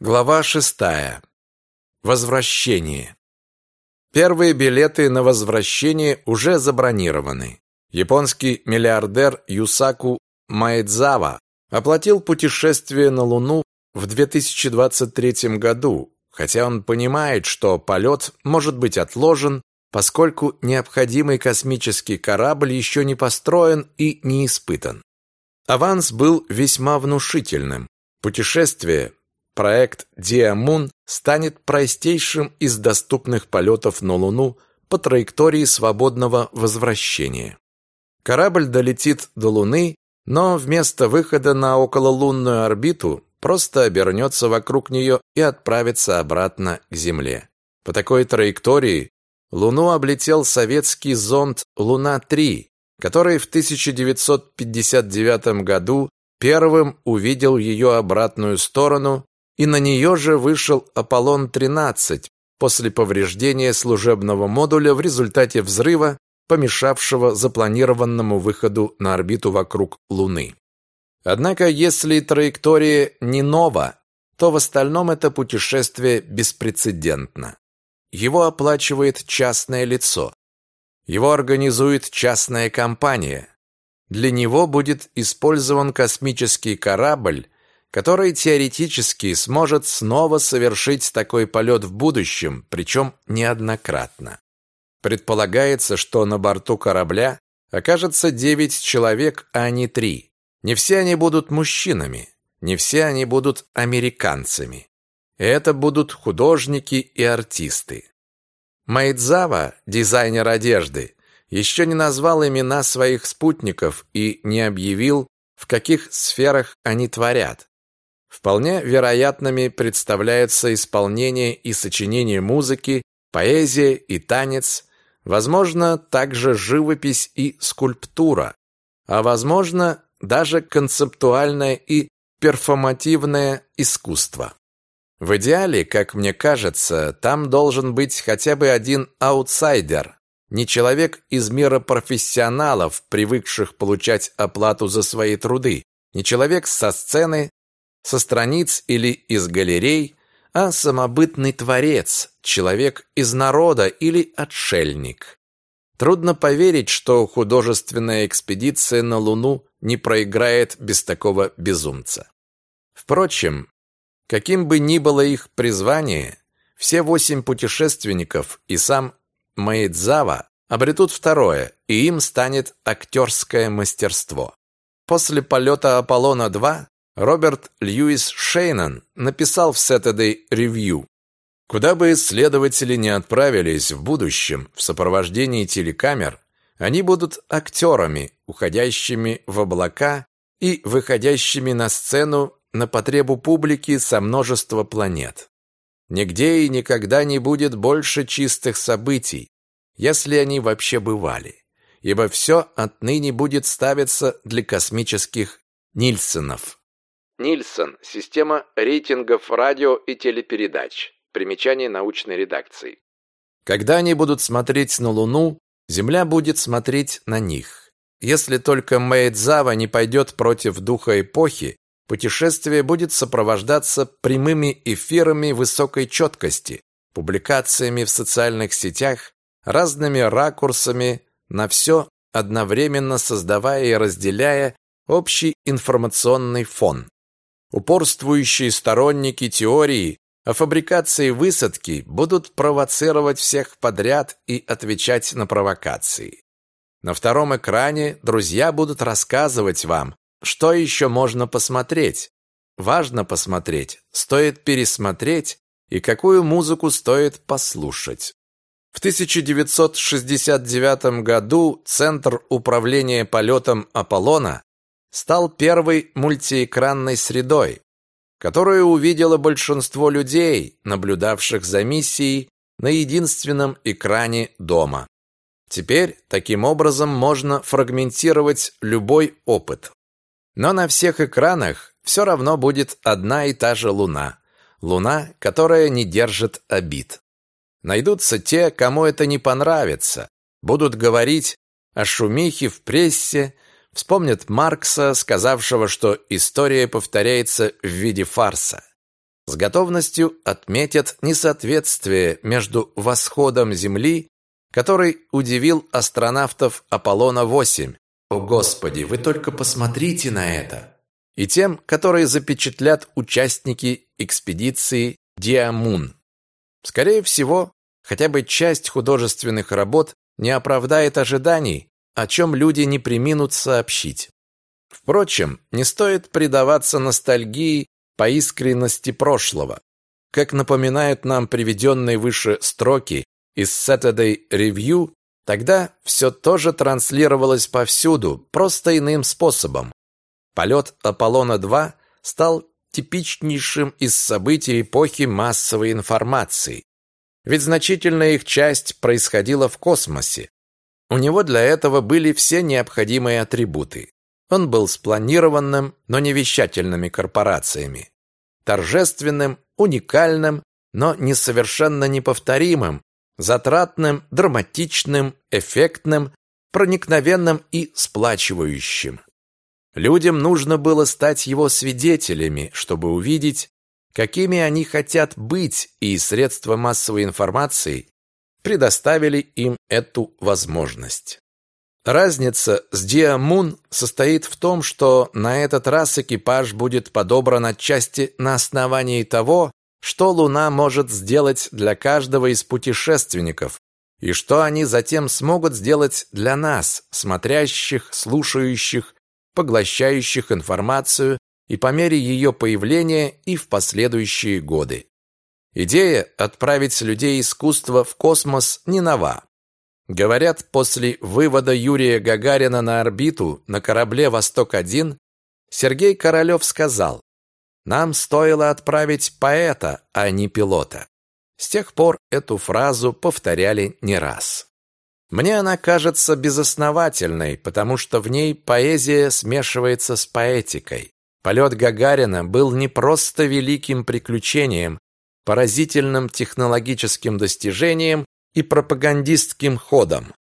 Глава шестая. Возвращение. Первые билеты на возвращение уже забронированы. Японский миллиардер Юсаку Маэдзава оплатил путешествие на Луну в 2023 году, хотя он понимает, что полет может быть отложен, поскольку необходимый космический корабль еще не построен и не испытан. Аванс был весьма внушительным. Путешествие проект Диамун станет простейшим из доступных полетов на Луну по траектории свободного возвращения. Корабль долетит до Луны, но вместо выхода на окололунную орбиту просто обернется вокруг нее и отправится обратно к Земле. По такой траектории Луну облетел советский зонд Луна-3, который в 1959 году первым увидел ее обратную сторону и на нее же вышел Аполлон-13 после повреждения служебного модуля в результате взрыва, помешавшего запланированному выходу на орбиту вокруг Луны. Однако, если траектория не нова, то в остальном это путешествие беспрецедентно. Его оплачивает частное лицо. Его организует частная компания. Для него будет использован космический корабль, который теоретически сможет снова совершить такой полет в будущем, причем неоднократно. Предполагается, что на борту корабля окажется 9 человек, а не 3. Не все они будут мужчинами, не все они будут американцами. Это будут художники и артисты. Майдзава, дизайнер одежды, еще не назвал имена своих спутников и не объявил, в каких сферах они творят. Вполне вероятными представляются исполнение и сочинение музыки, поэзия и танец, возможно, также живопись и скульптура, а возможно, даже концептуальное и перформативное искусство. В идеале, как мне кажется, там должен быть хотя бы один аутсайдер, не человек из мира профессионалов, привыкших получать оплату за свои труды, не человек со сцены, со страниц или из галерей, а самобытный творец, человек из народа или отшельник. Трудно поверить, что художественная экспедиция на Луну не проиграет без такого безумца. Впрочем, каким бы ни было их призвание, все восемь путешественников и сам Маэдзава обретут второе, и им станет актерское мастерство. После полета Аполлона-2 Роберт Льюис Шейнан написал в Saturday Review, Куда бы исследователи не отправились в будущем в сопровождении телекамер, они будут актерами, уходящими в облака и выходящими на сцену на потребу публики со множества планет. Нигде и никогда не будет больше чистых событий, если они вообще бывали, ибо все отныне будет ставиться для космических Нильсонов. Нильсон. Система рейтингов радио и телепередач. Примечание научной редакции. Когда они будут смотреть на Луну, Земля будет смотреть на них. Если только Мэйдзава не пойдет против духа эпохи, путешествие будет сопровождаться прямыми эфирами высокой четкости, публикациями в социальных сетях, разными ракурсами на все, одновременно создавая и разделяя общий информационный фон. Упорствующие сторонники теории о фабрикации высадки будут провоцировать всех подряд и отвечать на провокации. На втором экране друзья будут рассказывать вам, что еще можно посмотреть. Важно посмотреть, стоит пересмотреть и какую музыку стоит послушать. В 1969 году Центр управления полетом Аполлона стал первой мультиэкранной средой, которую увидело большинство людей, наблюдавших за миссией на единственном экране дома. Теперь таким образом можно фрагментировать любой опыт. Но на всех экранах все равно будет одна и та же луна. Луна, которая не держит обид. Найдутся те, кому это не понравится, будут говорить о шумихе в прессе, Вспомнят Маркса, сказавшего, что история повторяется в виде фарса. с готовностью отметят несоответствие между восходом Земли, который удивил астронавтов Аполлона-8. О, Господи, вы только посмотрите на это! И тем, которые запечатлят участники экспедиции Диамун. Скорее всего, хотя бы часть художественных работ не оправдает ожиданий, о чем люди не приминут сообщить. Впрочем, не стоит предаваться ностальгии по искренности прошлого. Как напоминают нам приведенные выше строки из Saturday Review, тогда все тоже транслировалось повсюду, просто иным способом. Полет Аполлона-2 стал типичнейшим из событий эпохи массовой информации. Ведь значительная их часть происходила в космосе. У него для этого были все необходимые атрибуты. Он был спланированным, но не вещательными корпорациями. Торжественным, уникальным, но несовершенно неповторимым, затратным, драматичным, эффектным, проникновенным и сплачивающим. Людям нужно было стать его свидетелями, чтобы увидеть, какими они хотят быть, и средства массовой информации предоставили им эту возможность. Разница с Диамун состоит в том, что на этот раз экипаж будет подобран отчасти на основании того, что Луна может сделать для каждого из путешественников, и что они затем смогут сделать для нас, смотрящих, слушающих, поглощающих информацию и по мере ее появления и в последующие годы. Идея отправить людей искусства в космос не нова. Говорят, после вывода Юрия Гагарина на орбиту на корабле «Восток-1» Сергей Королёв сказал, «Нам стоило отправить поэта, а не пилота». С тех пор эту фразу повторяли не раз. Мне она кажется безосновательной, потому что в ней поэзия смешивается с поэтикой. Полет Гагарина был не просто великим приключением, поразительным технологическим достижением и пропагандистским ходом.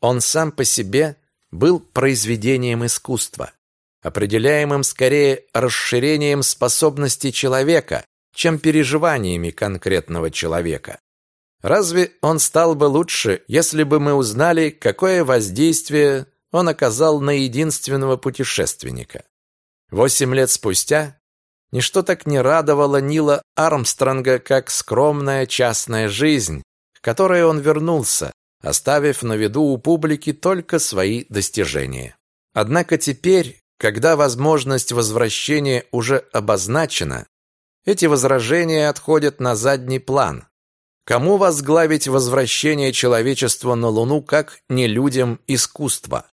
Он сам по себе был произведением искусства, определяемым скорее расширением способностей человека, чем переживаниями конкретного человека. Разве он стал бы лучше, если бы мы узнали, какое воздействие он оказал на единственного путешественника? Восемь лет спустя ничто так не радовало Нила Армстронга, как скромная частная жизнь, к которой он вернулся, оставив на виду у публики только свои достижения. Однако теперь, когда возможность возвращения уже обозначена, эти возражения отходят на задний план. Кому возглавить возвращение человечества на Луну, как не людям искусства?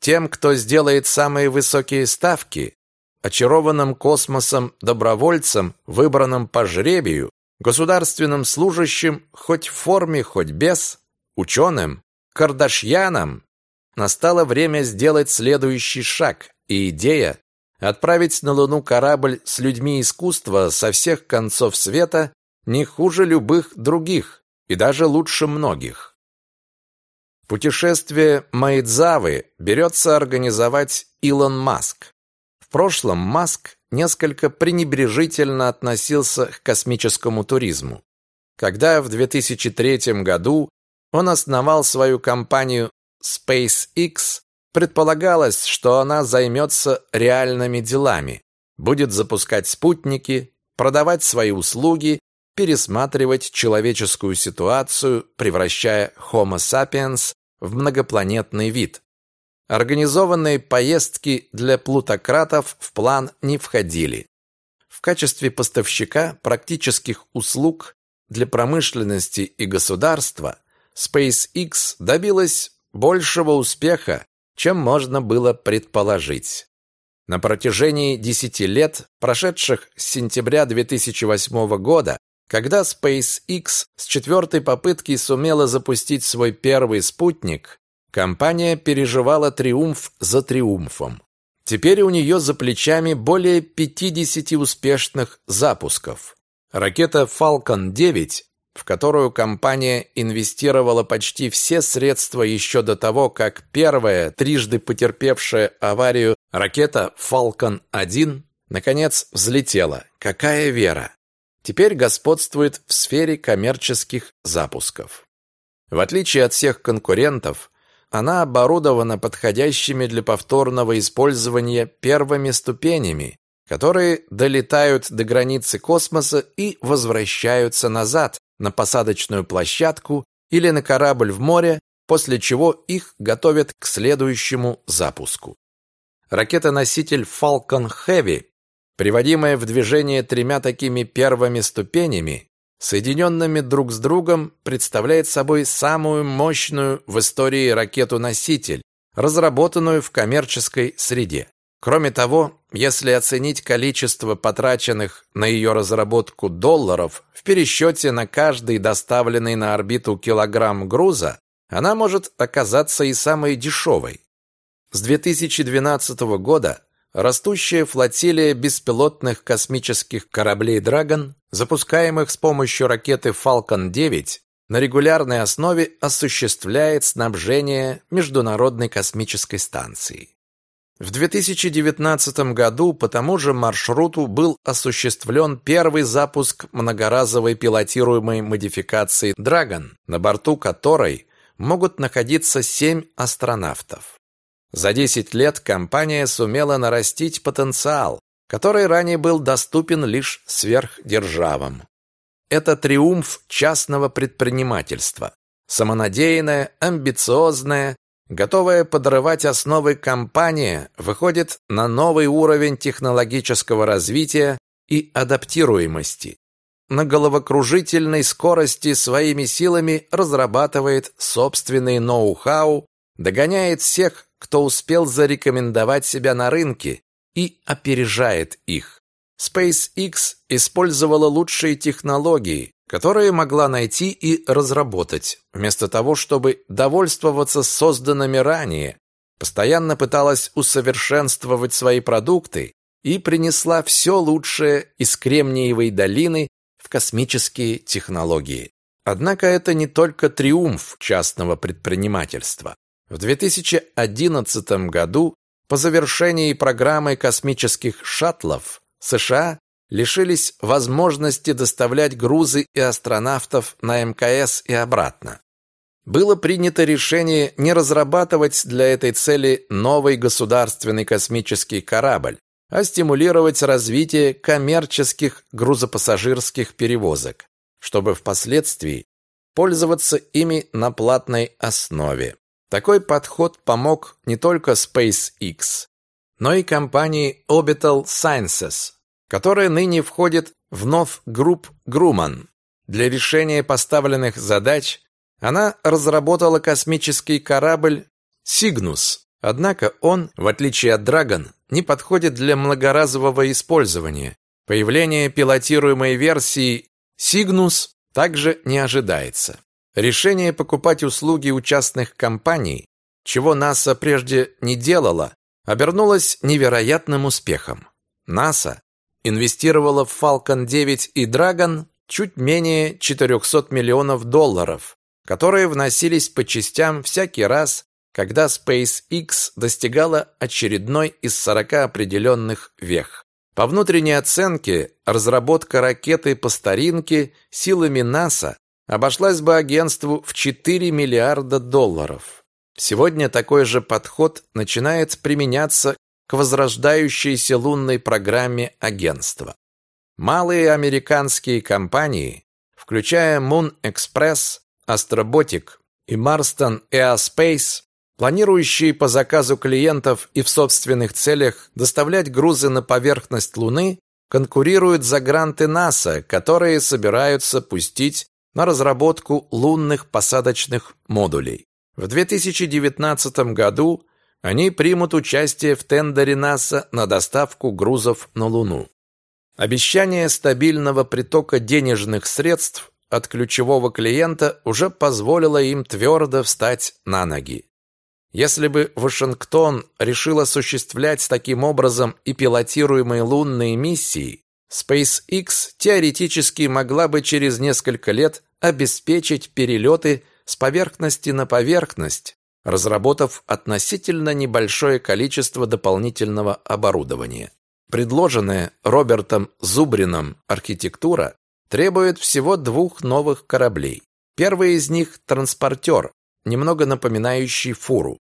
Тем, кто сделает самые высокие ставки, очарованным космосом добровольцам, выбранным по жребию, государственным служащим, хоть в форме, хоть без, ученым, кардашьянам, настало время сделать следующий шаг, и идея отправить на Луну корабль с людьми искусства со всех концов света не хуже любых других и даже лучше многих. Путешествие Майдзавы берется организовать Илон Маск. Прошлом Маск несколько пренебрежительно относился к космическому туризму. Когда в 2003 году он основал свою компанию SpaceX, предполагалось, что она займется реальными делами, будет запускать спутники, продавать свои услуги, пересматривать человеческую ситуацию, превращая Homo sapiens в многопланетный вид. Организованные поездки для плутократов в план не входили. В качестве поставщика практических услуг для промышленности и государства SpaceX добилась большего успеха, чем можно было предположить. На протяжении 10 лет, прошедших с сентября 2008 года, когда SpaceX с четвертой попытки сумела запустить свой первый спутник, Компания переживала триумф за триумфом. Теперь у нее за плечами более 50 успешных запусков. Ракета Falcon 9, в которую компания инвестировала почти все средства еще до того, как первая, трижды потерпевшая аварию ракета Falcon 1, наконец взлетела. Какая вера! теперь господствует в сфере коммерческих запусков. В отличие от всех конкурентов, она оборудована подходящими для повторного использования первыми ступенями, которые долетают до границы космоса и возвращаются назад на посадочную площадку или на корабль в море, после чего их готовят к следующему запуску. Ракета-носитель Falcon Heavy, приводимая в движение тремя такими первыми ступенями, соединенными друг с другом, представляет собой самую мощную в истории ракету-носитель, разработанную в коммерческой среде. Кроме того, если оценить количество потраченных на ее разработку долларов в пересчете на каждый доставленный на орбиту килограмм груза, она может оказаться и самой дешевой. С 2012 года растущая флотилия беспилотных космических кораблей «Драгон», запускаемых с помощью ракеты Falcon 9, на регулярной основе осуществляет снабжение Международной космической станции. В 2019 году по тому же маршруту был осуществлен первый запуск многоразовой пилотируемой модификации Dragon, на борту которой могут находиться семь астронавтов. За 10 лет компания сумела нарастить потенциал, который ранее был доступен лишь сверхдержавам. Это триумф частного предпринимательства. Самонадеянная, амбициозная, Готовая подрывать основы компания выходит на новый уровень технологического развития и адаптируемости. На головокружительной скорости своими силами разрабатывает собственный ноу-хау, догоняет всех, кто успел зарекомендовать себя на рынке и опережает их. SpaceX использовала лучшие технологии, которые могла найти и разработать, вместо того, чтобы довольствоваться созданными ранее, постоянно пыталась усовершенствовать свои продукты и принесла все лучшее из Кремниевой долины в космические технологии. Однако это не только триумф частного предпринимательства. В 2011 году по завершении программы космических шаттлов США лишились возможности доставлять грузы и астронавтов на МКС и обратно. Было принято решение не разрабатывать для этой цели новый государственный космический корабль, а стимулировать развитие коммерческих грузопассажирских перевозок, чтобы впоследствии пользоваться ими на платной основе. Такой подход помог не только SpaceX, но и компании Orbital Sciences, которая ныне входит в North Group Grumman. Для решения поставленных задач она разработала космический корабль Cygnus. Однако он, в отличие от Dragon, не подходит для многоразового использования. Появление пилотируемой версии Cygnus также не ожидается. Решение покупать услуги у частных компаний, чего НАСА прежде не делала, обернулось невероятным успехом. НАСА инвестировала в Falcon 9 и Dragon чуть менее 400 миллионов долларов, которые вносились по частям всякий раз, когда SpaceX достигала очередной из 40 определенных вех. По внутренней оценке, разработка ракеты по старинке силами НАСА обошлась бы агентству в 4 миллиарда долларов. Сегодня такой же подход начинает применяться к возрождающейся лунной программе агентства. Малые американские компании, включая Moon Express, Astrobotic и Marston Aerospace, планирующие по заказу клиентов и в собственных целях доставлять грузы на поверхность Луны, конкурируют за гранты НАСА, которые собираются пустить на разработку лунных посадочных модулей. В 2019 году они примут участие в тендере НАСА на доставку грузов на Луну. Обещание стабильного притока денежных средств от ключевого клиента уже позволило им твердо встать на ноги. Если бы Вашингтон решил осуществлять таким образом и пилотируемые лунные миссии, SpaceX теоретически могла бы через несколько лет обеспечить перелеты с поверхности на поверхность, разработав относительно небольшое количество дополнительного оборудования. Предложенная Робертом Зубрином архитектура требует всего двух новых кораблей. Первый из них – транспортер, немного напоминающий фуру.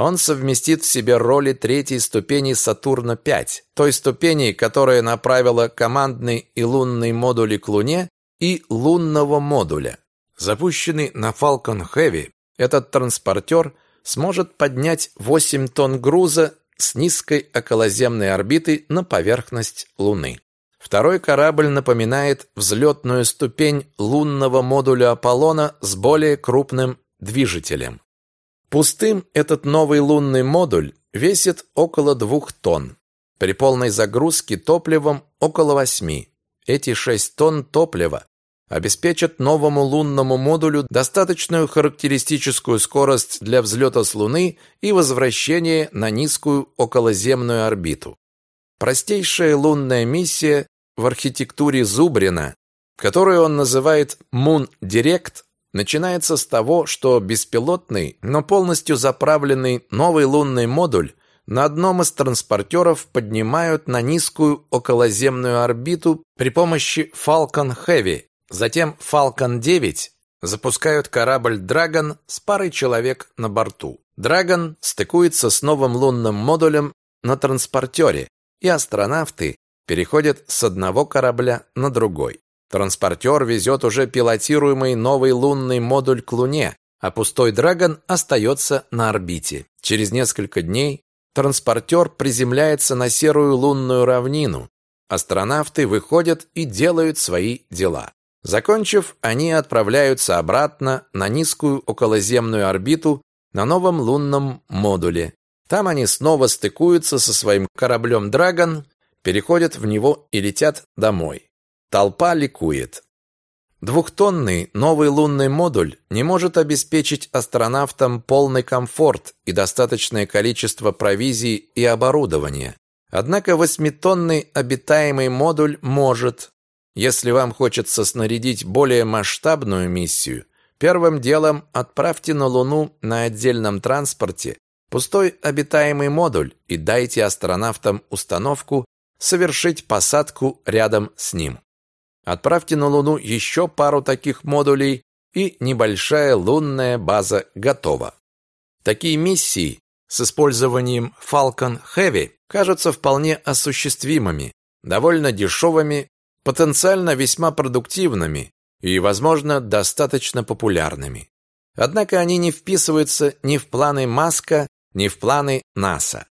Он совместит в себе роли третьей ступени Сатурна-5, той ступени, которая направила командный и лунный модули к Луне и лунного модуля. Запущенный на Falcon Heavy, этот транспортер сможет поднять 8 тонн груза с низкой околоземной орбиты на поверхность Луны. Второй корабль напоминает взлетную ступень лунного модуля Аполлона с более крупным движителем. Пустым этот новый лунный модуль весит около двух тонн. При полной загрузке топливом около восьми. Эти шесть тонн топлива обеспечат новому лунному модулю достаточную характеристическую скорость для взлета с Луны и возвращения на низкую околоземную орбиту. Простейшая лунная миссия в архитектуре Зубрина, которую он называет Moon Direct, начинается с того, что беспилотный, но полностью заправленный новый лунный модуль на одном из транспортеров поднимают на низкую околоземную орбиту при помощи Falcon Heavy. Затем Falcon 9 запускают корабль Dragon с парой человек на борту. Dragon стыкуется с новым лунным модулем на транспортере, и астронавты переходят с одного корабля на другой. Транспортер везет уже пилотируемый новый лунный модуль к Луне, а пустой Драгон остается на орбите. Через несколько дней транспортер приземляется на серую лунную равнину. Астронавты выходят и делают свои дела. Закончив, они отправляются обратно на низкую околоземную орбиту на новом лунном модуле. Там они снова стыкуются со своим кораблем «Драгон», переходят в него и летят домой. Толпа ликует. Двухтонный новый лунный модуль не может обеспечить астронавтам полный комфорт и достаточное количество провизии и оборудования. Однако восьмитонный обитаемый модуль может. Если вам хочется снарядить более масштабную миссию, первым делом отправьте на Луну на отдельном транспорте пустой обитаемый модуль и дайте астронавтам установку совершить посадку рядом с ним. Отправьте на Луну еще пару таких модулей, и небольшая лунная база готова. Такие миссии с использованием Falcon Heavy кажутся вполне осуществимыми, довольно дешевыми, потенциально весьма продуктивными и, возможно, достаточно популярными. Однако они не вписываются ни в планы Маска, ни в планы НАСА.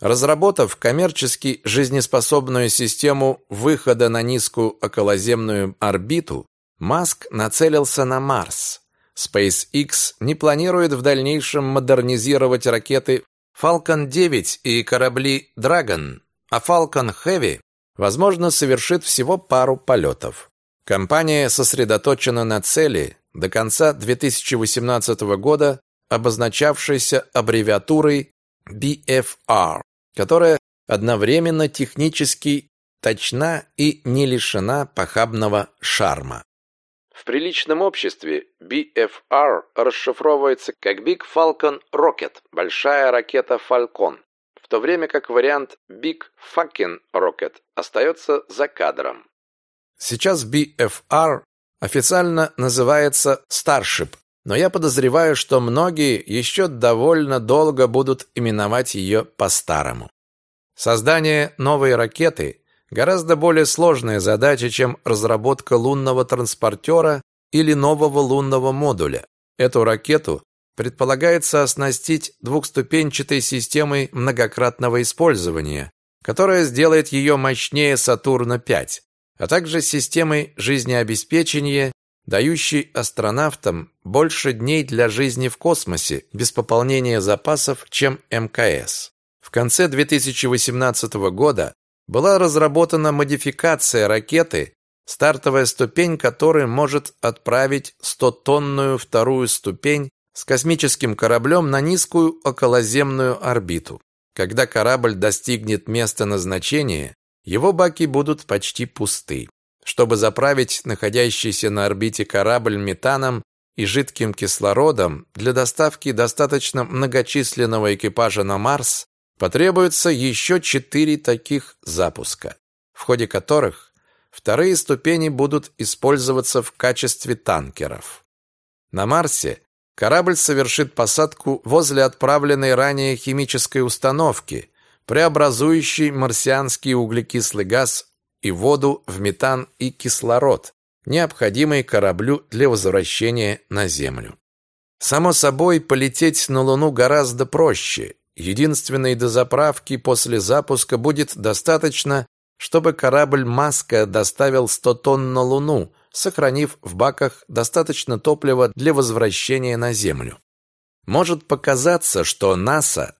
Разработав коммерчески жизнеспособную систему выхода на низкую околоземную орбиту, Маск нацелился на Марс. SpaceX не планирует в дальнейшем модернизировать ракеты Falcon 9 и корабли Dragon, а Falcon Heavy, возможно, совершит всего пару полетов. Компания сосредоточена на цели до конца 2018 года, обозначавшейся аббревиатурой BFR которая одновременно технически точна и не лишена похабного шарма. В приличном обществе BFR расшифровывается как Big Falcon Rocket – большая ракета Falcon, в то время как вариант Big Fucking Rocket остается за кадром. Сейчас BFR официально называется Starship, но я подозреваю, что многие еще довольно долго будут именовать ее по-старому. Создание новой ракеты гораздо более сложная задача, чем разработка лунного транспортера или нового лунного модуля. Эту ракету предполагается оснастить двухступенчатой системой многократного использования, которая сделает ее мощнее Сатурна-5, а также системой жизнеобеспечения дающий астронавтам больше дней для жизни в космосе без пополнения запасов, чем МКС. В конце 2018 года была разработана модификация ракеты, стартовая ступень которой может отправить 100-тонную вторую ступень с космическим кораблем на низкую околоземную орбиту. Когда корабль достигнет места назначения, его баки будут почти пусты. Чтобы заправить находящийся на орбите корабль метаном и жидким кислородом для доставки достаточно многочисленного экипажа на Марс, потребуется еще четыре таких запуска, в ходе которых вторые ступени будут использоваться в качестве танкеров. На Марсе корабль совершит посадку возле отправленной ранее химической установки, преобразующей марсианский углекислый газ и воду в метан и кислород, необходимый кораблю для возвращения на Землю. Само собой, полететь на Луну гораздо проще. Единственной дозаправки после запуска будет достаточно, чтобы корабль «Маска» доставил 100 тонн на Луну, сохранив в баках достаточно топлива для возвращения на Землю. Может показаться, что НАСА,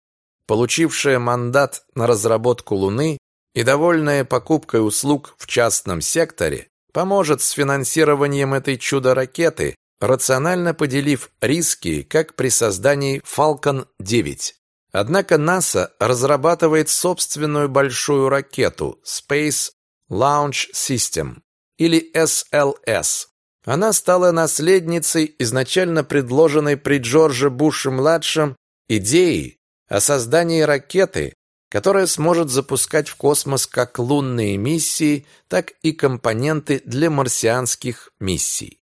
получившая мандат на разработку Луны и довольная покупкой услуг в частном секторе, поможет с финансированием этой чудо-ракеты, рационально поделив риски, как при создании Falcon 9. Однако НАСА разрабатывает собственную большую ракету Space Launch System или SLS. Она стала наследницей изначально предложенной при Джордже Буше-младшем идеи о создании ракеты, которая сможет запускать в космос как лунные миссии, так и компоненты для марсианских миссий.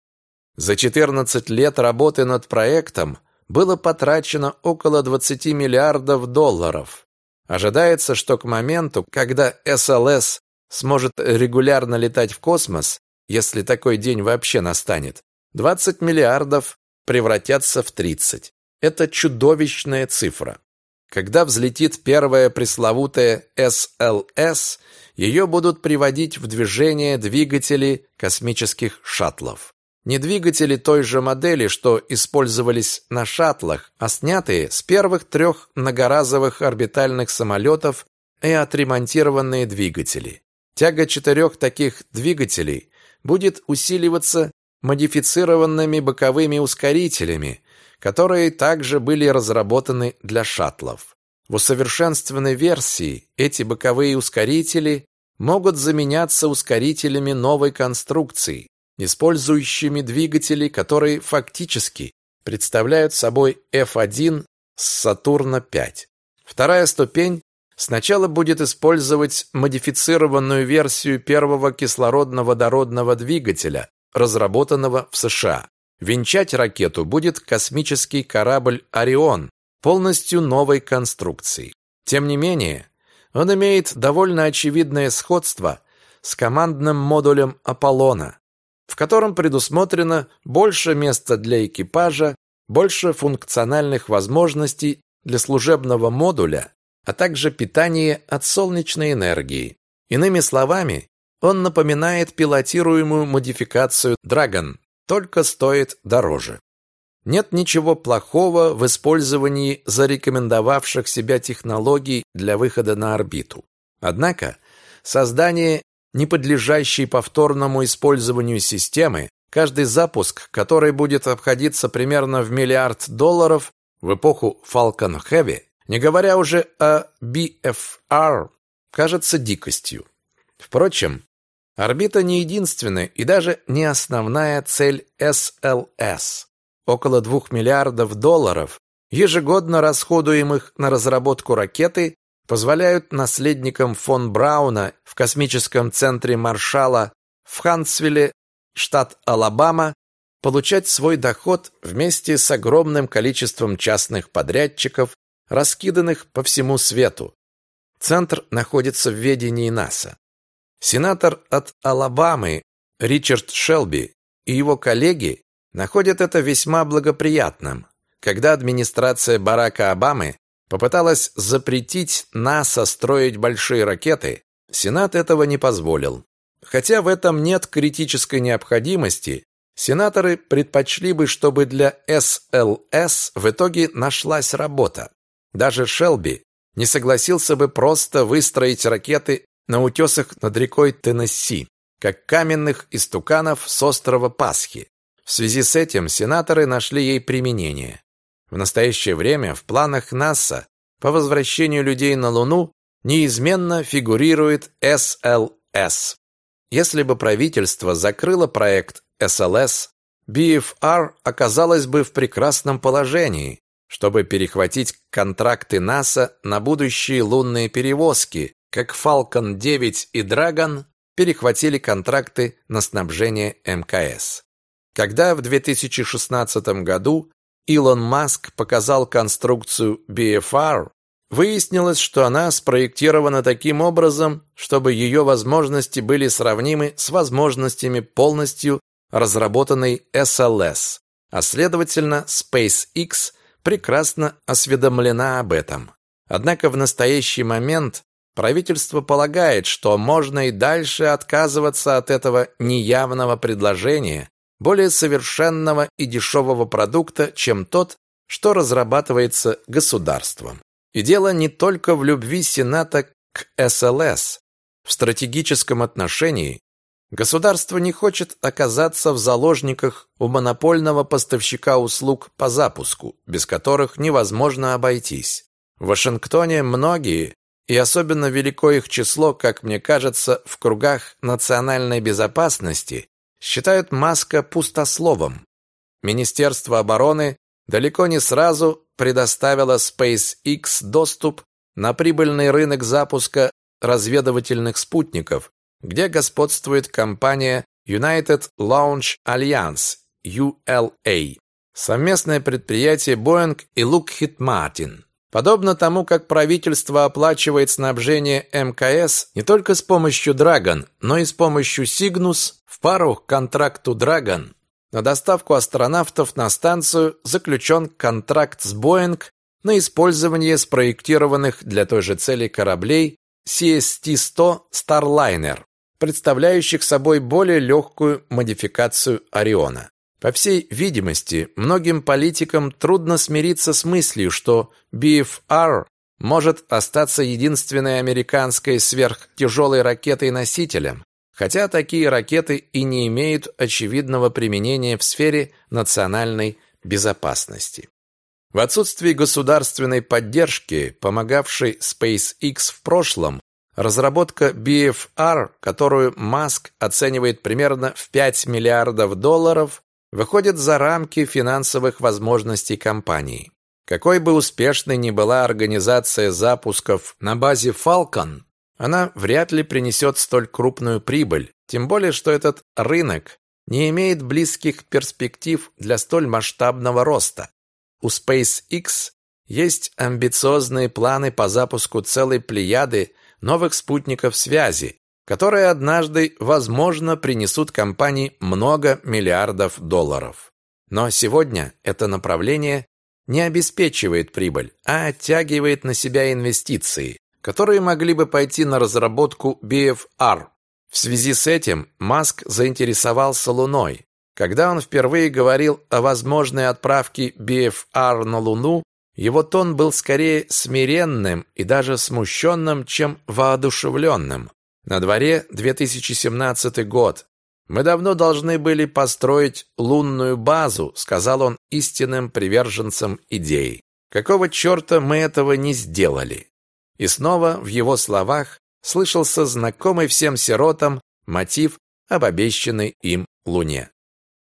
За 14 лет работы над проектом было потрачено около 20 миллиардов долларов. Ожидается, что к моменту, когда СЛС сможет регулярно летать в космос, если такой день вообще настанет, 20 миллиардов превратятся в 30. Это чудовищная цифра. Когда взлетит первая пресловутая СЛС, ее будут приводить в движение двигатели космических шаттлов. Не двигатели той же модели, что использовались на шаттлах, а снятые с первых трех многоразовых орбитальных самолетов и отремонтированные двигатели. Тяга четырех таких двигателей будет усиливаться модифицированными боковыми ускорителями, которые также были разработаны для шаттлов. В усовершенствованной версии эти боковые ускорители могут заменяться ускорителями новой конструкции, использующими двигатели, которые фактически представляют собой F1 с Сатурна 5. Вторая ступень сначала будет использовать модифицированную версию первого кислородно-водородного двигателя, разработанного в США. Венчать ракету будет космический корабль «Орион» полностью новой конструкции. Тем не менее, он имеет довольно очевидное сходство с командным модулем «Аполлона», в котором предусмотрено больше места для экипажа, больше функциональных возможностей для служебного модуля, а также питание от солнечной энергии. Иными словами, он напоминает пилотируемую модификацию Dragon, только стоит дороже. Нет ничего плохого в использовании зарекомендовавших себя технологий для выхода на орбиту. Однако, создание не подлежащей повторному использованию системы, каждый запуск, который будет обходиться примерно в миллиард долларов в эпоху Falcon Heavy, не говоря уже о BFR, кажется дикостью. Впрочем, орбита не единственная и даже не основная цель SLS. Около 2 миллиардов долларов, ежегодно расходуемых на разработку ракеты, позволяют наследникам фон Брауна в космическом центре Маршалла в Хантсвилле, штат Алабама, получать свой доход вместе с огромным количеством частных подрядчиков, раскиданных по всему свету. Центр находится в ведении НАСА. Сенатор от Алабамы Ричард Шелби и его коллеги находят это весьма благоприятным. Когда администрация Барака Обамы попыталась запретить НАСА строить большие ракеты, Сенат этого не позволил. Хотя в этом нет критической необходимости, сенаторы предпочли бы, чтобы для СЛС в итоге нашлась работа. Даже Шелби не согласился бы просто выстроить ракеты на утесах над рекой Теннесси, как каменных истуканов с острова Пасхи. В связи с этим сенаторы нашли ей применение. В настоящее время в планах НАСА по возвращению людей на Луну неизменно фигурирует СЛС. Если бы правительство закрыло проект СЛС, BFR оказалось бы в прекрасном положении, чтобы перехватить контракты НАСА на будущие лунные перевозки, как Falcon 9 и Dragon, перехватили контракты на снабжение МКС. Когда в 2016 году Илон Маск показал конструкцию BFR, выяснилось, что она спроектирована таким образом, чтобы ее возможности были сравнимы с возможностями полностью разработанной SLS, а следовательно SpaceX прекрасно осведомлена об этом. Однако в настоящий момент правительство полагает, что можно и дальше отказываться от этого неявного предложения, более совершенного и дешевого продукта, чем тот, что разрабатывается государством. И дело не только в любви Сената к СЛС. В стратегическом отношении государство не хочет оказаться в заложниках у монопольного поставщика услуг по запуску, без которых невозможно обойтись. В Вашингтоне многие, и особенно велико их число, как мне кажется, в кругах национальной безопасности, считают Маска пустословом. Министерство обороны далеко не сразу предоставило SpaceX доступ на прибыльный рынок запуска разведывательных спутников, где господствует компания United Launch Alliance, ULA, совместное предприятие Boeing и Lockheed Martin. Подобно тому, как правительство оплачивает снабжение МКС не только с помощью Dragon, но и с помощью Cygnus, в пару к контракту Dragon на доставку астронавтов на станцию заключен контракт с Boeing на использование спроектированных для той же цели кораблей CST-100 Starliner, представляющих собой более легкую модификацию Ориона. По всей видимости, многим политикам трудно смириться с мыслью, что BFR может остаться единственной американской сверхтяжелой ракетой-носителем, хотя такие ракеты и не имеют очевидного применения в сфере национальной безопасности. В отсутствии государственной поддержки, помогавшей SpaceX в прошлом, разработка BFR, которую Маск оценивает примерно в 5 миллиардов долларов, выходит за рамки финансовых возможностей компании. Какой бы успешной ни была организация запусков на базе Falcon, она вряд ли принесет столь крупную прибыль, тем более что этот рынок не имеет близких перспектив для столь масштабного роста. У SpaceX есть амбициозные планы по запуску целой плеяды новых спутников связи, которые однажды, возможно, принесут компании много миллиардов долларов. Но сегодня это направление не обеспечивает прибыль, а оттягивает на себя инвестиции, которые могли бы пойти на разработку BFR. В связи с этим Маск заинтересовался Луной. Когда он впервые говорил о возможной отправке BFR на Луну, его тон был скорее смиренным и даже смущенным, чем воодушевленным. На дворе 2017 год. Мы давно должны были построить лунную базу, сказал он истинным приверженцам идеи. Какого черта мы этого не сделали? И снова в его словах слышался знакомый всем сиротам мотив об обещанной им луне.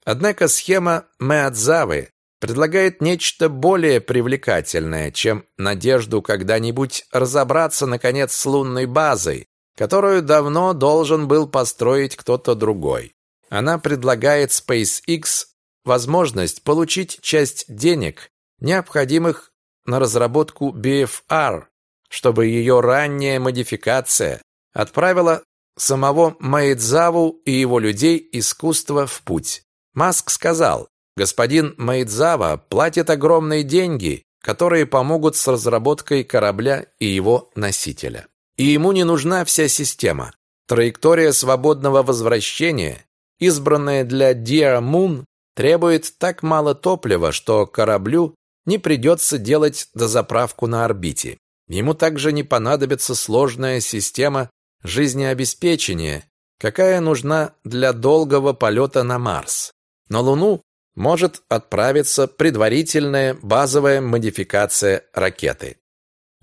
Однако схема Мэадзавы предлагает нечто более привлекательное, чем надежду когда-нибудь разобраться наконец с лунной базой, которую давно должен был построить кто-то другой. Она предлагает SpaceX возможность получить часть денег, необходимых на разработку BFR, чтобы ее ранняя модификация отправила самого Маэдзаву и его людей искусство в путь. Маск сказал, господин Маэдзава платит огромные деньги, которые помогут с разработкой корабля и его носителя. И ему не нужна вся система. Траектория свободного возвращения, избранная для Dear Moon, требует так мало топлива, что кораблю не придется делать дозаправку на орбите. Ему также не понадобится сложная система жизнеобеспечения, какая нужна для долгого полета на Марс. На Луну может отправиться предварительная базовая модификация ракеты.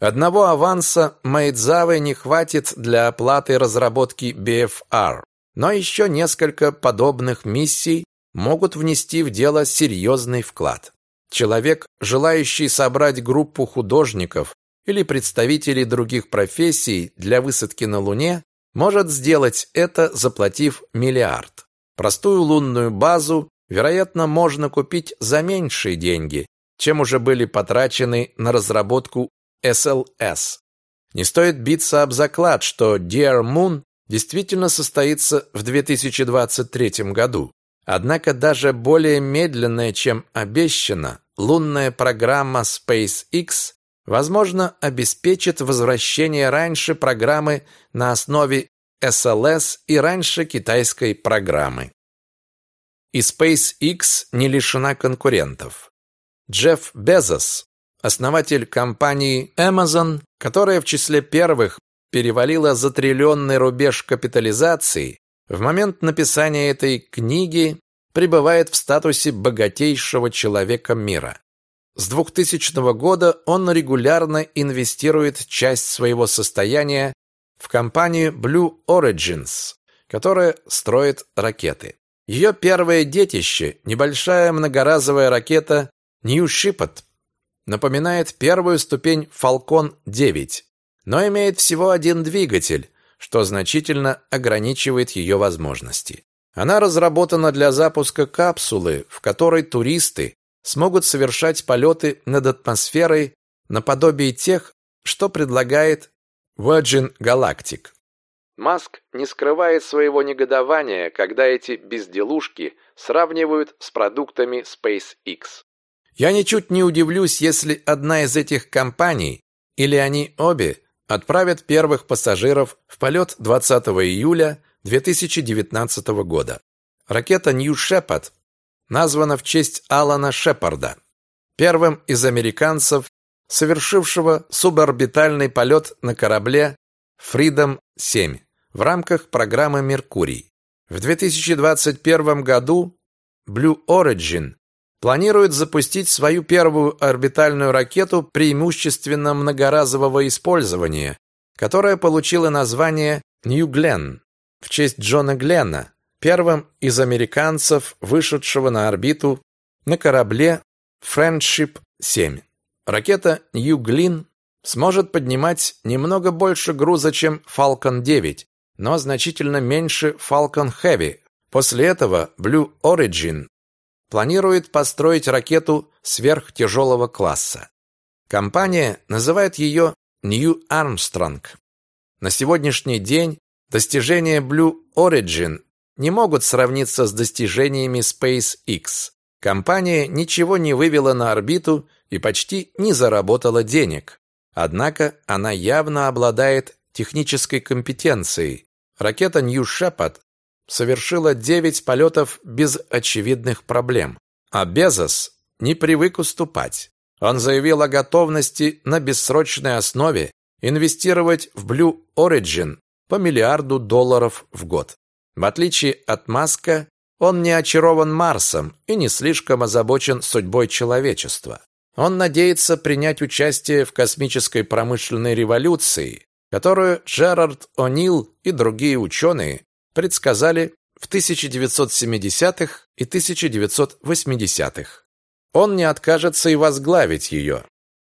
Одного аванса Мэйдзавы не хватит для оплаты разработки BFR, но еще несколько подобных миссий могут внести в дело серьезный вклад. Человек, желающий собрать группу художников или представителей других профессий для высадки на Луне, может сделать это, заплатив миллиард. Простую лунную базу, вероятно, можно купить за меньшие деньги, чем уже были потрачены на разработку SLS. Не стоит биться об заклад, что Dear Moon действительно состоится в 2023 году. Однако даже более медленная, чем обещано, лунная программа SpaceX, возможно, обеспечит возвращение раньше программы на основе SLS и раньше китайской программы. И SpaceX не лишена конкурентов. Джефф Безос, основатель компании Amazon, которая в числе первых перевалила за триллионный рубеж капитализации, в момент написания этой книги пребывает в статусе богатейшего человека мира. С 2000 года он регулярно инвестирует часть своего состояния в компанию Blue Origins, которая строит ракеты. Ее первое детище, небольшая многоразовая ракета New Shepard, напоминает первую ступень Falcon 9, но имеет всего один двигатель, что значительно ограничивает ее возможности. Она разработана для запуска капсулы, в которой туристы смогут совершать полеты над атмосферой наподобие тех, что предлагает Virgin Galactic. Маск не скрывает своего негодования, когда эти безделушки сравнивают с продуктами SpaceX. Я ничуть не удивлюсь, если одна из этих компаний, или они обе, отправят первых пассажиров в полет 20 июля 2019 года. Ракета New Shepard названа в честь Алана Шепарда, первым из американцев, совершившего суборбитальный полет на корабле Freedom 7 в рамках программы Меркурий. В 2021 году Blue Origin планирует запустить свою первую орбитальную ракету преимущественно многоразового использования, которая получила название New Glenn в честь Джона Гленна, первым из американцев, вышедшего на орбиту на корабле Friendship 7. Ракета New Glenn сможет поднимать немного больше груза, чем Falcon 9, но значительно меньше Falcon Heavy. После этого Blue Origin планирует построить ракету сверхтяжелого класса. Компания называет ее New Armstrong. На сегодняшний день достижения Blue Origin не могут сравниться с достижениями SpaceX. Компания ничего не вывела на орбиту и почти не заработала денег. Однако она явно обладает технической компетенцией. Ракета New Shepard совершила 9 полетов без очевидных проблем. А Безос не привык уступать. Он заявил о готовности на бессрочной основе инвестировать в Blue Origin по миллиарду долларов в год. В отличие от Маска, он не очарован Марсом и не слишком озабочен судьбой человечества. Он надеется принять участие в космической промышленной революции, которую Джерард О'Нил и другие ученые предсказали в 1970-х и 1980-х. Он не откажется и возглавить ее.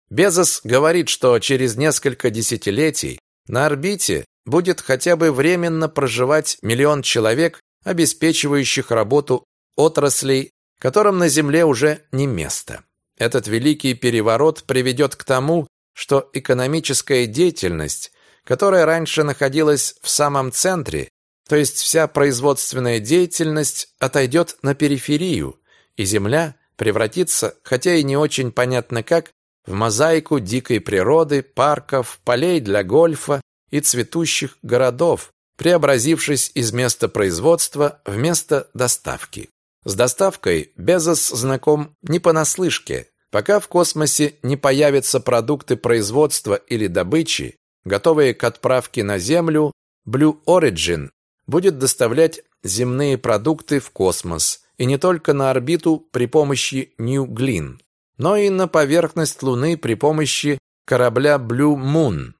Безос говорит, что через несколько десятилетий на орбите будет хотя бы временно проживать миллион человек, обеспечивающих работу отраслей, которым на Земле уже не место. Этот великий переворот приведет к тому, что экономическая деятельность, которая раньше находилась в самом центре, то есть вся производственная деятельность отойдет на периферию, и земля превратится, хотя и не очень понятно как, в мозаику дикой природы, парков, полей для гольфа и цветущих городов, преобразившись из места производства в место доставки. С доставкой Безос знаком не понаслышке. Пока в космосе не появятся продукты производства или добычи, готовые к отправке на Землю, Blue Origin будет доставлять земные продукты в космос, и не только на орбиту при помощи Glenn, но и на поверхность Луны при помощи корабля Blue Moon.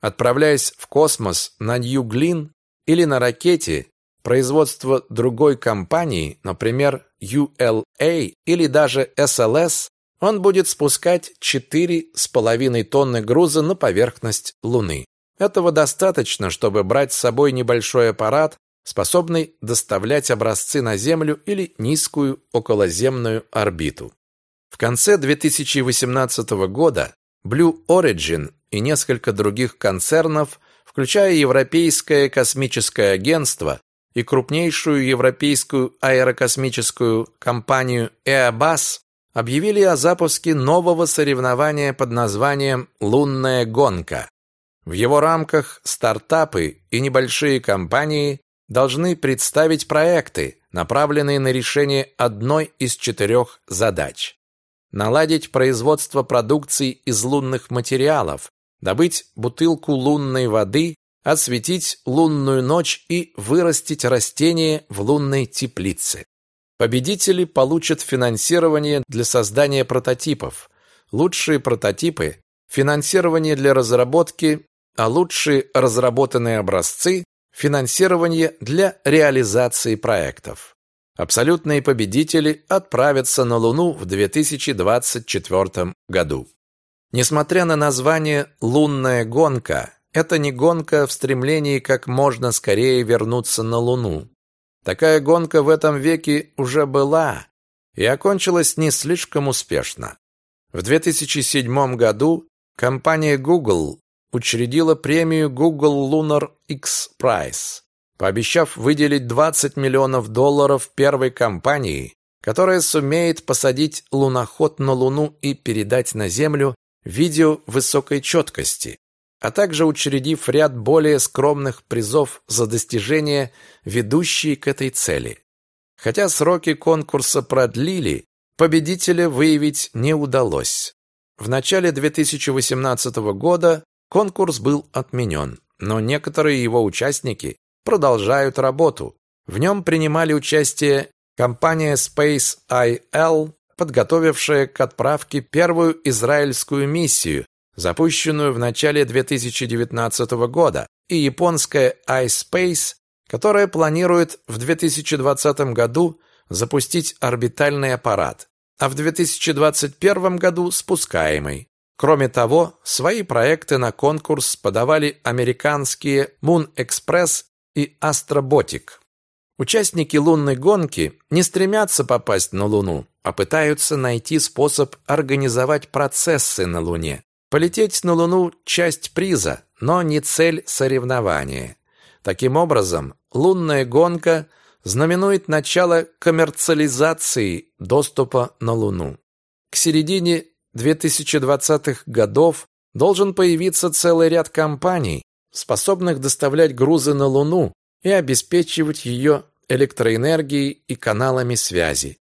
Отправляясь в космос на Glenn или на ракете производства другой компании, например, ULA или даже SLS, он будет спускать 4,5 тонны груза на поверхность Луны. Этого достаточно, чтобы брать с собой небольшой аппарат, способный доставлять образцы на Землю или низкую околоземную орбиту. В конце 2018 года Blue Origin и несколько других концернов, включая Европейское космическое агентство и крупнейшую европейскую аэрокосмическую компанию Airbus, объявили о запуске нового соревнования под названием «Лунная гонка». В его рамках стартапы и небольшие компании должны представить проекты, направленные на решение одной из четырех задач. Наладить производство продукции из лунных материалов, добыть бутылку лунной воды, осветить лунную ночь и вырастить растения в лунной теплице. Победители получат финансирование для создания прототипов, лучшие прототипы, финансирование для разработки, а лучшие разработанные образцы финансирование для реализации проектов. Абсолютные победители отправятся на Луну в 2024 году. Несмотря на название «лунная гонка», это не гонка в стремлении как можно скорее вернуться на Луну. Такая гонка в этом веке уже была и окончилась не слишком успешно. В 2007 году компания Google учредила премию Google Lunar X Prize, пообещав выделить 20 миллионов долларов первой компании, которая сумеет посадить луноход на Луну и передать на Землю видео высокой четкости, а также учредив ряд более скромных призов за достижения, ведущие к этой цели. Хотя сроки конкурса продлили, победителя выявить не удалось. В начале 2018 года Конкурс был отменен, но некоторые его участники продолжают работу. В нем принимали участие компания Space IL, подготовившая к отправке первую израильскую миссию, запущенную в начале 2019 года, и японская iSpace, которая планирует в 2020 году запустить орбитальный аппарат, а в 2021 году спускаемый. Кроме того, свои проекты на конкурс подавали американские Moon Express и Astrobotic. Участники лунной гонки не стремятся попасть на Луну, а пытаются найти способ организовать процессы на Луне. Полететь на Луну – часть приза, но не цель соревнования. Таким образом, лунная гонка знаменует начало коммерциализации доступа на Луну. К середине 2020-х годов должен появиться целый ряд компаний, способных доставлять грузы на Луну и обеспечивать ее электроэнергией и каналами связи.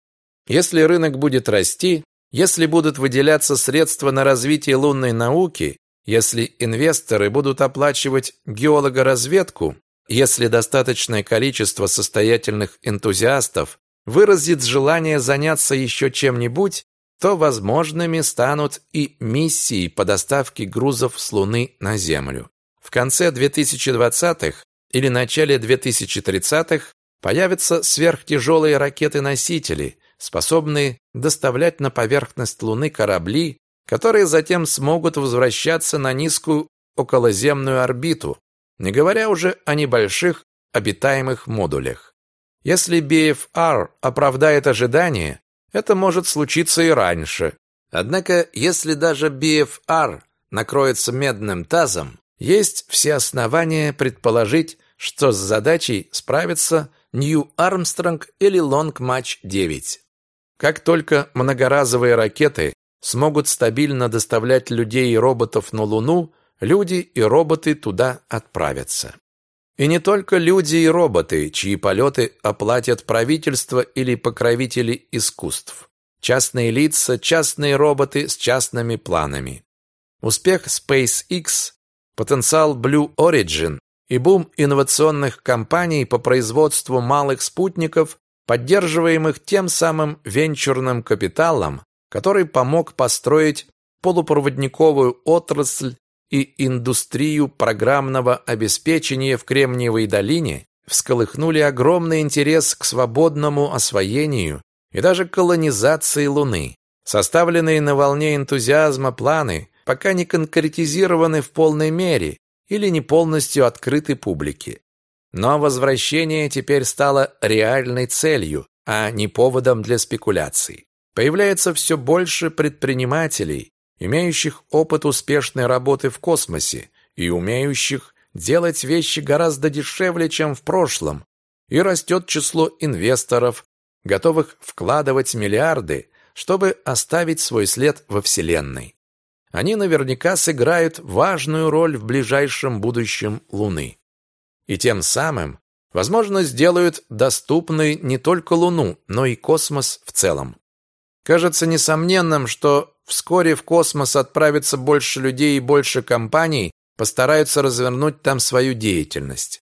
Если рынок будет расти, если будут выделяться средства на развитие лунной науки, если инвесторы будут оплачивать геологоразведку, если достаточное количество состоятельных энтузиастов выразит желание заняться еще чем-нибудь, то возможными станут и миссии по доставке грузов с Луны на Землю. В конце 2020-х или начале 2030-х появятся сверхтяжелые ракеты-носители, способные доставлять на поверхность Луны корабли, которые затем смогут возвращаться на низкую околоземную орбиту, не говоря уже о небольших обитаемых модулях. Если BFR оправдает ожидания, это может случиться и раньше. Однако, если даже BFR накроется медным тазом, есть все основания предположить, что с задачей справится Нью Армстронг или Лонг Матч 9. Как только многоразовые ракеты смогут стабильно доставлять людей и роботов на Луну, люди и роботы туда отправятся. И не только люди и роботы, чьи полеты оплатят правительство или покровители искусств. Частные лица, частные роботы с частными планами. Успех SpaceX, потенциал Blue Origin и бум инновационных компаний по производству малых спутников, поддерживаемых тем самым венчурным капиталом, который помог построить полупроводниковую отрасль и индустрию программного обеспечения в Кремниевой долине всколыхнули огромный интерес к свободному освоению и даже колонизации Луны. Составленные на волне энтузиазма планы пока не конкретизированы в полной мере, или не полностью открыты публике. Но возвращение теперь стало реальной целью, а не поводом для спекуляций. Появляется все больше предпринимателей, имеющих опыт успешной работы в космосе и умеющих делать вещи гораздо дешевле, чем в прошлом, и растет число инвесторов, готовых вкладывать миллиарды, чтобы оставить свой след во Вселенной. Они наверняка сыграют важную роль в ближайшем будущем Луны. И тем самым, возможно, сделают доступной не только Луну, но и космос в целом. Кажется несомненным, что вскоре в космос отправится больше людей и больше компаний, постараются развернуть там свою деятельность.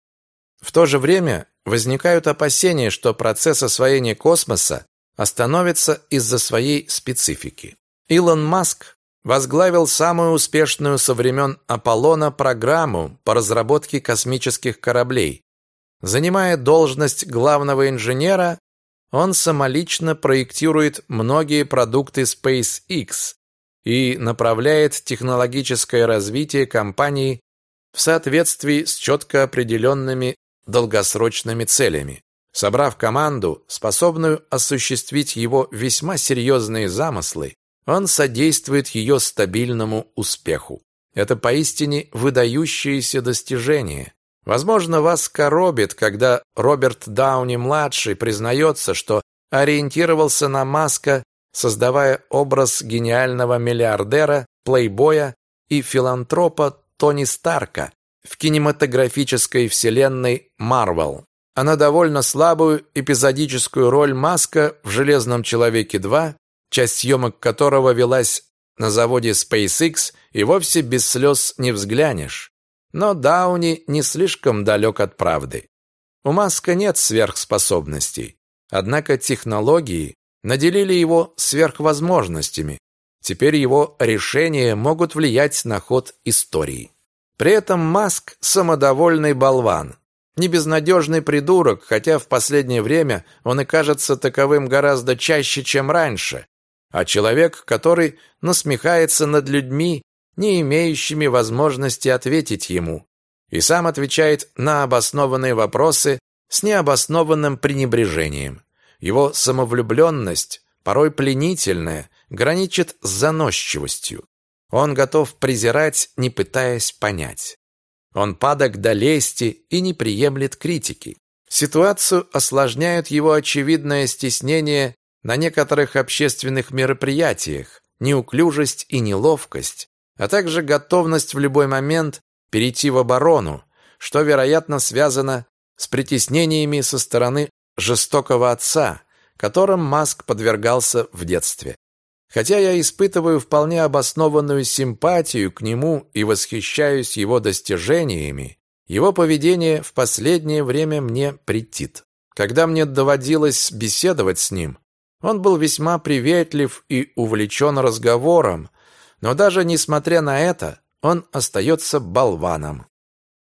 В то же время возникают опасения, что процесс освоения космоса остановится из-за своей специфики. Илон Маск возглавил самую успешную со времен Аполлона программу по разработке космических кораблей. Занимая должность главного инженера, он самолично проектирует многие продукты SpaceX и направляет технологическое развитие компании в соответствии с четко определенными долгосрочными целями. Собрав команду, способную осуществить его весьма серьезные замыслы, он содействует ее стабильному успеху. Это поистине выдающееся достижение. Возможно, вас коробит, когда Роберт Дауни-младший признается, что ориентировался на Маска, создавая образ гениального миллиардера, плейбоя и филантропа Тони Старка в кинематографической вселенной Марвел. Она довольно слабую эпизодическую роль Маска в «Железном человеке 2» часть съемок которого велась на заводе SpaceX, и вовсе без слез не взглянешь. Но Дауни не слишком далек от правды. У Маска нет сверхспособностей, однако технологии наделили его сверхвозможностями. Теперь его решения могут влиять на ход истории. При этом Маск самодовольный болван, не безнадежный придурок, хотя в последнее время он и кажется таковым гораздо чаще, чем раньше, а человек, который насмехается над людьми, не имеющими возможности ответить ему, и сам отвечает на обоснованные вопросы с необоснованным пренебрежением. Его самовлюбленность, порой пленительная, граничит с заносчивостью. Он готов презирать, не пытаясь понять. Он падок до лести и не приемлет критики. Ситуацию осложняют его очевидное стеснение на некоторых общественных мероприятиях, неуклюжесть и неловкость, а также готовность в любой момент перейти в оборону, что, вероятно, связано с притеснениями со стороны жестокого отца, которым Маск подвергался в детстве. Хотя я испытываю вполне обоснованную симпатию к нему и восхищаюсь его достижениями, его поведение в последнее время мне претит. Когда мне доводилось беседовать с ним, он был весьма приветлив и увлечен разговором, но даже несмотря на это, он остается болваном.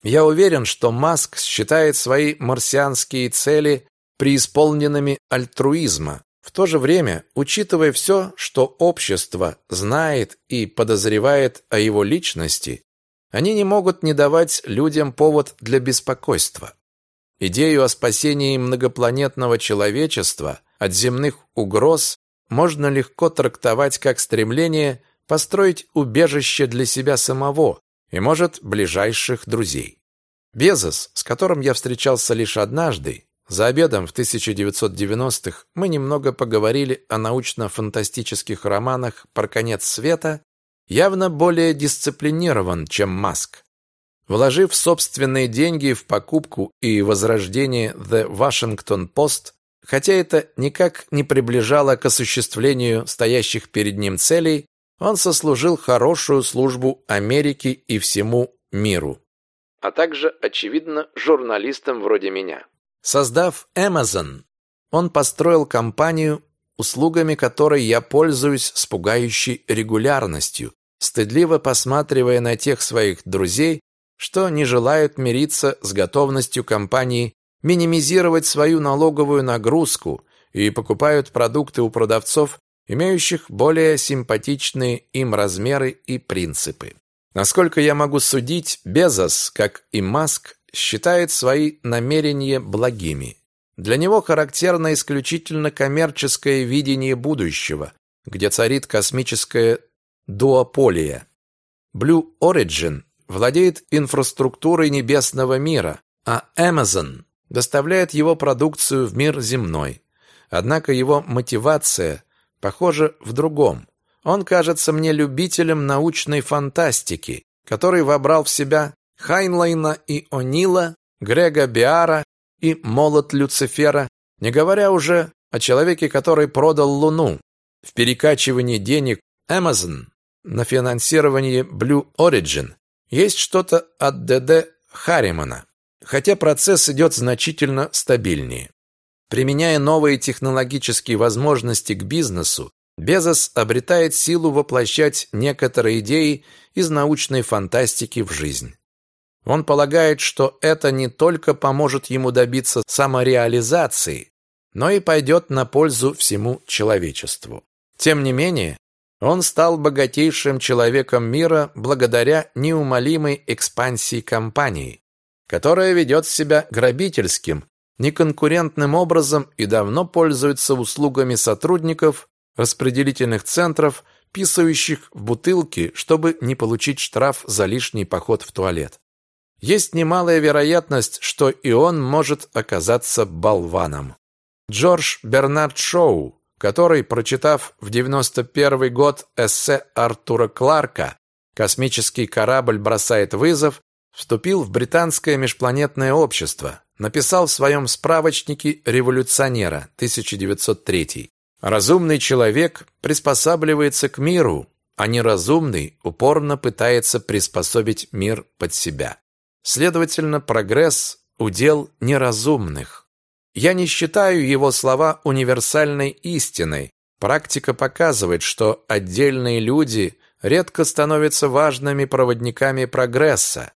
Я уверен, что Маск считает свои марсианские цели преисполненными альтруизма. В то же время, учитывая все, что общество знает и подозревает о его личности, они не могут не давать людям повод для беспокойства. Идею о спасении многопланетного человечества от земных угроз можно легко трактовать как стремление построить убежище для себя самого и, может, ближайших друзей. Безос, с которым я встречался лишь однажды, за обедом в 1990-х мы немного поговорили о научно-фантастических романах про конец света, явно более дисциплинирован, чем Маск. Вложив собственные деньги в покупку и возрождение The Washington Post, Хотя это никак не приближало к осуществлению стоящих перед ним целей, он сослужил хорошую службу Америке и всему миру. А также, очевидно, журналистам вроде меня. Создав Amazon, он построил компанию, услугами которой я пользуюсь с пугающей регулярностью, стыдливо посматривая на тех своих друзей, что не желают мириться с готовностью компании минимизировать свою налоговую нагрузку и покупают продукты у продавцов, имеющих более симпатичные им размеры и принципы. Насколько я могу судить, Безос, как и Маск, считает свои намерения благими. Для него характерно исключительно коммерческое видение будущего, где царит космическая дуополия. Blue Origin владеет инфраструктурой небесного мира, а Amazon доставляет его продукцию в мир земной. Однако его мотивация, похожа в другом. Он кажется мне любителем научной фантастики, который вобрал в себя Хайнлайна и О'Нила, Грега Биара и молот Люцифера, не говоря уже о человеке, который продал Луну. В перекачивании денег Amazon на финансирование Blue Origin есть что-то от ДД Харримана, хотя процесс идет значительно стабильнее. Применяя новые технологические возможности к бизнесу, Безос обретает силу воплощать некоторые идеи из научной фантастики в жизнь. Он полагает, что это не только поможет ему добиться самореализации, но и пойдет на пользу всему человечеству. Тем не менее, он стал богатейшим человеком мира благодаря неумолимой экспансии компании, которая ведет себя грабительским, неконкурентным образом и давно пользуется услугами сотрудников распределительных центров, писающих в бутылки, чтобы не получить штраф за лишний поход в туалет. Есть немалая вероятность, что и он может оказаться болваном. Джордж Бернард Шоу, который, прочитав в 91 год эссе Артура Кларка «Космический корабль бросает вызов», вступил в британское межпланетное общество, написал в своем справочнике «Революционера» 1903 Разумный человек приспосабливается к миру, а неразумный упорно пытается приспособить мир под себя. Следовательно, прогресс – удел неразумных. Я не считаю его слова универсальной истиной. Практика показывает, что отдельные люди редко становятся важными проводниками прогресса.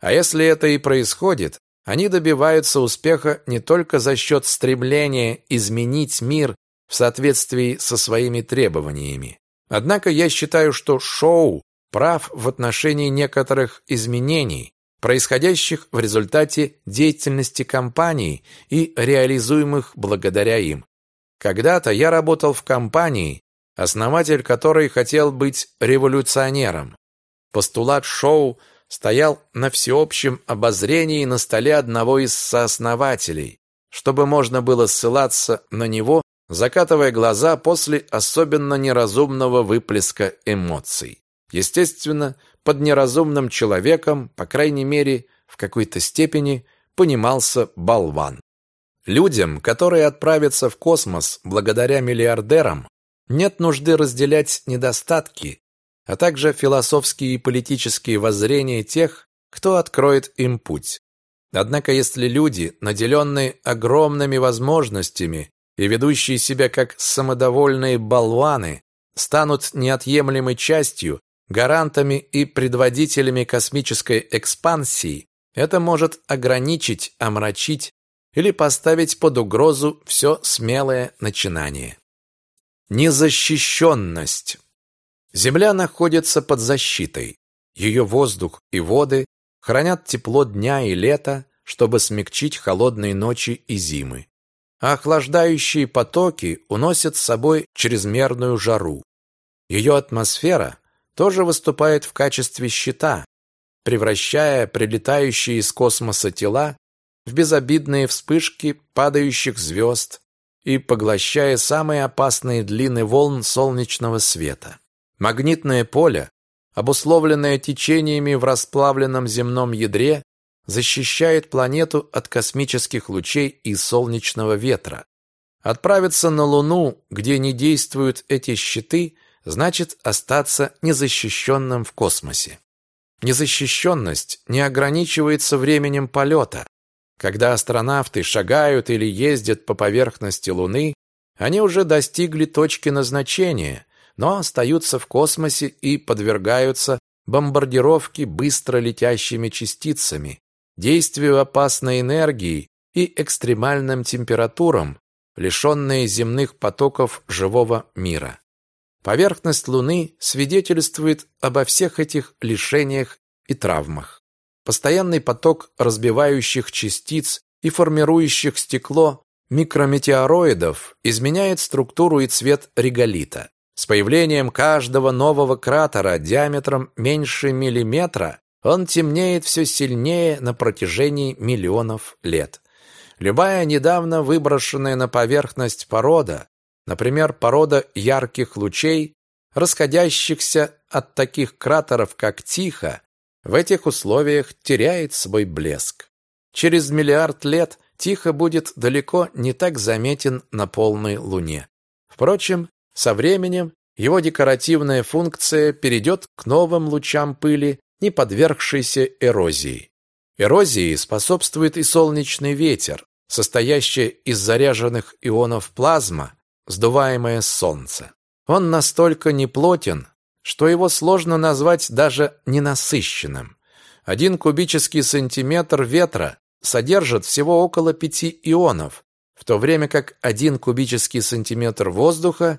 А если это и происходит, они добиваются успеха не только за счет стремления изменить мир в соответствии со своими требованиями. Однако я считаю, что Шоу прав в отношении некоторых изменений, происходящих в результате деятельности компании и реализуемых благодаря им. Когда-то я работал в компании, основатель которой хотел быть революционером. Постулат Шоу стоял на всеобщем обозрении на столе одного из сооснователей, чтобы можно было ссылаться на него закатывая глаза после особенно неразумного выплеска эмоций. Естественно, под неразумным человеком, по крайней мере, в какой-то степени, понимался болван. Людям, которые отправятся в космос благодаря миллиардерам, нет нужды разделять недостатки, а также философские и политические воззрения тех, кто откроет им путь. Однако если люди, наделенные огромными возможностями, и ведущие себя как самодовольные болваны станут неотъемлемой частью, гарантами и предводителями космической экспансии, это может ограничить, омрачить или поставить под угрозу все смелое начинание. Незащищенность. Земля находится под защитой. Ее воздух и воды хранят тепло дня и лета, чтобы смягчить холодные ночи и зимы а охлаждающие потоки уносят с собой чрезмерную жару. Ее атмосфера тоже выступает в качестве щита, превращая прилетающие из космоса тела в безобидные вспышки падающих звезд и поглощая самые опасные длины волн солнечного света. Магнитное поле, обусловленное течениями в расплавленном земном ядре, защищает планету от космических лучей и солнечного ветра. Отправиться на Луну, где не действуют эти щиты, значит остаться незащищенным в космосе. Незащищенность не ограничивается временем полета. Когда астронавты шагают или ездят по поверхности Луны, они уже достигли точки назначения, но остаются в космосе и подвергаются бомбардировке быстро летящими частицами, действию опасной энергии и экстремальным температурам, лишенные земных потоков живого мира. Поверхность Луны свидетельствует обо всех этих лишениях и травмах. Постоянный поток разбивающих частиц и формирующих стекло микрометеороидов изменяет структуру и цвет реголита. С появлением каждого нового кратера диаметром меньше миллиметра он темнеет все сильнее на протяжении миллионов лет. Любая недавно выброшенная на поверхность порода, например, порода ярких лучей, расходящихся от таких кратеров, как Тихо, в этих условиях теряет свой блеск. Через миллиард лет Тихо будет далеко не так заметен на полной Луне. Впрочем, со временем его декоративная функция перейдет к новым лучам пыли, не подвергшейся эрозии. Эрозии способствует и солнечный ветер, состоящий из заряженных ионов плазма, сдуваемая с Солнца. Он настолько неплотен, что его сложно назвать даже ненасыщенным. Один кубический сантиметр ветра содержит всего около пяти ионов, в то время как один кубический сантиметр воздуха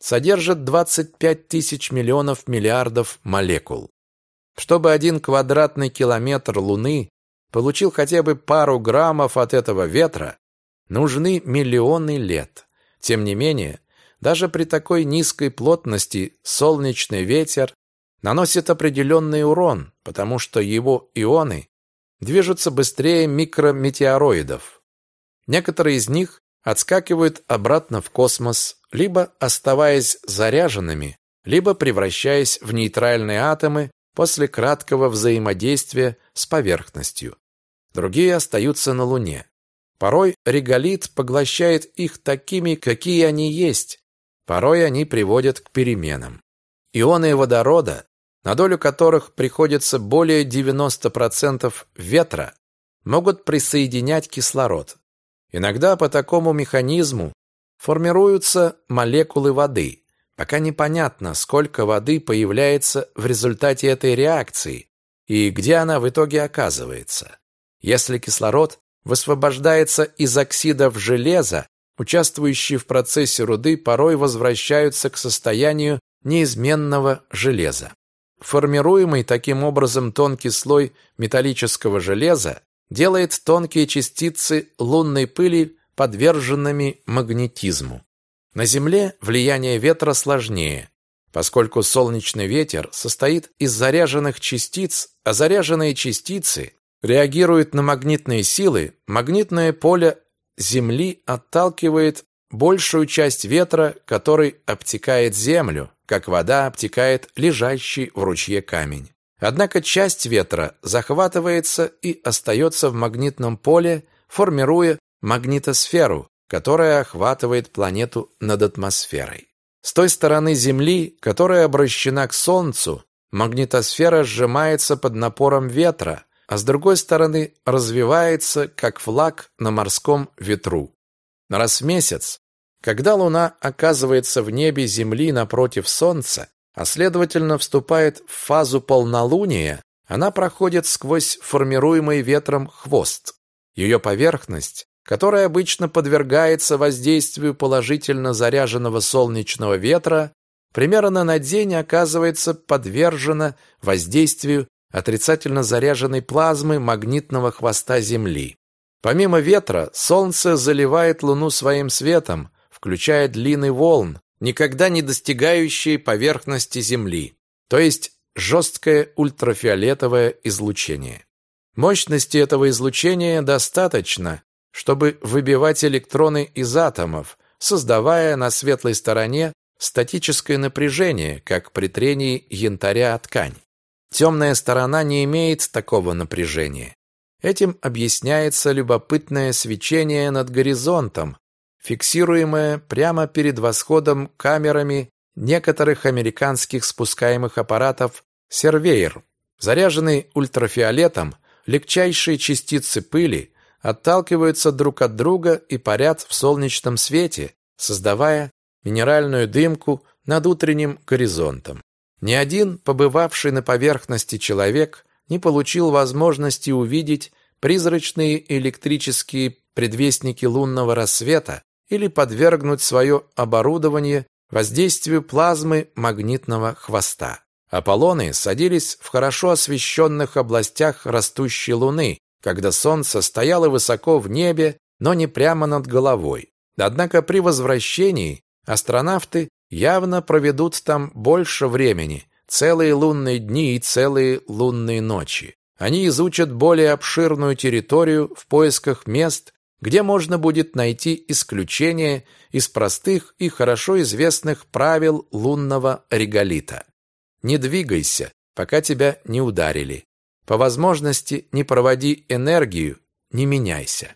содержит 25 тысяч миллионов миллиардов молекул. Чтобы один квадратный километр Луны получил хотя бы пару граммов от этого ветра, нужны миллионы лет. Тем не менее, даже при такой низкой плотности солнечный ветер наносит определенный урон, потому что его ионы движутся быстрее микрометеороидов. Некоторые из них отскакивают обратно в космос, либо оставаясь заряженными, либо превращаясь в нейтральные атомы после краткого взаимодействия с поверхностью. Другие остаются на Луне. Порой реголит поглощает их такими, какие они есть, Порой они приводят к переменам. Ионы водорода, на долю которых приходится более 90% ветра, могут присоединять кислород. Иногда по такому механизму формируются молекулы воды. Пока непонятно, сколько воды появляется в результате этой реакции и где она в итоге оказывается. Если кислород высвобождается из оксидов железа, участвующие в процессе руды, порой возвращаются к состоянию неизменного железа. Формируемый таким образом тонкий слой металлического железа делает тонкие частицы лунной пыли подверженными магнетизму. На Земле влияние ветра сложнее, поскольку солнечный ветер состоит из заряженных частиц, а заряженные частицы реагируют на магнитные силы, магнитное поле Земли отталкивает большую часть ветра, который обтекает землю, как вода обтекает лежащий в ручье камень. Однако часть ветра захватывается и остается в магнитном поле, формируя магнитосферу, которая охватывает планету над атмосферой. С той стороны Земли, которая обращена к Солнцу, магнитосфера сжимается под напором ветра, а с другой стороны развивается, как флаг на морском ветру. Раз в месяц, когда Луна оказывается в небе Земли напротив Солнца, а следовательно вступает в фазу полнолуния, она проходит сквозь формируемый ветром хвост. Ее поверхность, которая обычно подвергается воздействию положительно заряженного солнечного ветра, примерно на день оказывается подвержена воздействию отрицательно заряженной плазмы магнитного хвоста Земли. Помимо ветра, Солнце заливает Луну своим светом, включая длины волн, никогда не достигающие поверхности Земли, то есть жесткое ультрафиолетовое излучение. Мощности этого излучения достаточно, чтобы выбивать электроны из атомов, создавая на светлой стороне статическое напряжение, как при трении янтаря о ткань. Темная сторона не имеет такого напряжения. Этим объясняется любопытное свечение над горизонтом, фиксируемое прямо перед восходом камерами некоторых американских спускаемых аппаратов Сервейр. Заряженные ультрафиолетом, легчайшие частицы пыли отталкиваются друг от друга и парят в солнечном свете, создавая минеральную дымку над утренним горизонтом. Ни один побывавший на поверхности человек не получил возможности увидеть призрачные электрические предвестники лунного рассвета или подвергнуть свое оборудование воздействию плазмы магнитного хвоста. Аполлоны садились в хорошо освещенных областях растущей Луны, когда Солнце стояло высоко в небе, но не прямо над головой. Однако при возвращении астронавты явно проведут там больше времени, целые лунные дни и целые лунные ночи. Они изучат более обширную территорию в поисках мест, где можно будет найти исключения из простых и хорошо известных правил лунного реголита. Не двигайся, пока тебя не ударили. По возможности не проводи энергию, не меняйся.